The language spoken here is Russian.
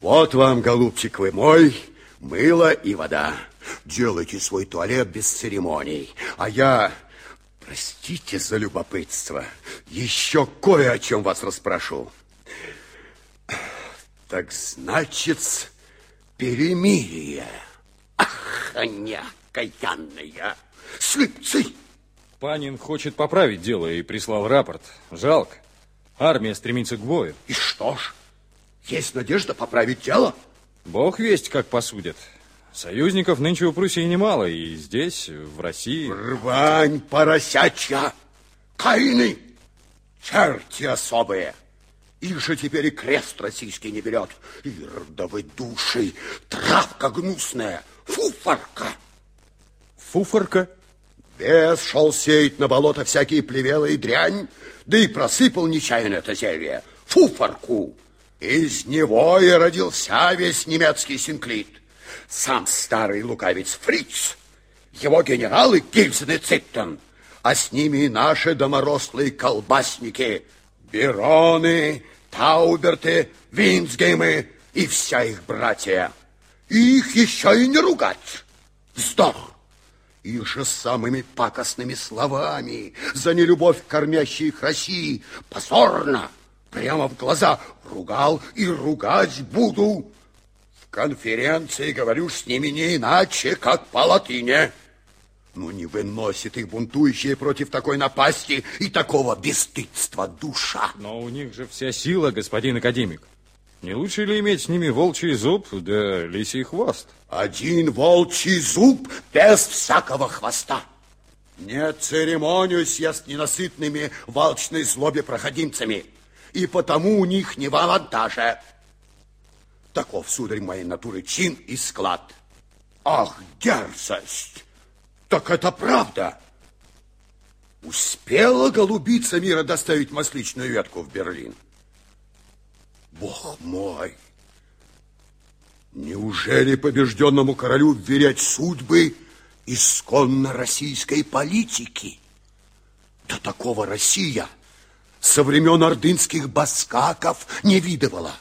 Вот вам, голубчик вы мой, мыло и вода. Делайте свой туалет без церемоний. А я, простите за любопытство, еще кое о чем вас расспрошу. Так значит, перемирие. Ах, некаянная, слепцы! Панин хочет поправить дело и прислал рапорт. Жалко. Армия стремится к бою. И что ж, есть надежда поправить дело? Бог весть, как посудят. Союзников нынче у Пруссии немало, и здесь, в России... Рвань поросячья! Каины! Черти особые! Их же теперь и крест российский не берет. Ирдовы души, травка гнусная, фуфарка. Фуфарка? Бес шел сеять на болото всякие плевелы и дрянь, да и просыпал нечаянно это зелье. Фуфарку. Из него и родился весь немецкий синклит. Сам старый лукавец Фриц, его генералы Гильзен и Циттон, а с ними и наши доморослые колбасники, Бероны, Тауберты, Винсгеймы и вся их братья. Их еще и не ругать. Вздох. Их же самыми пакостными словами за нелюбовь кормящей их России позорно прямо в глаза ругал и ругать буду. В конференции говорю с ними не иначе, как по латыни. Ну, не выносит их бунтующие против такой напасти и такого бесстыдства душа. Но у них же вся сила, господин академик. Не лучше ли иметь с ними волчий зуб да лисий хвост? Один волчий зуб без всякого хвоста. Не церемонюсь я с ненасытными волчной злобе проходимцами и потому у них не в авантаже. Таков, сударь, моей натуры чин и склад. Ах, дерзость! Так это правда! Успела голубица мира доставить масличную ветку в Берлин? Бог мой! Неужели побежденному королю вверять судьбы исконно российской политики? До такого Россия со времен ордынских баскаков не видывала.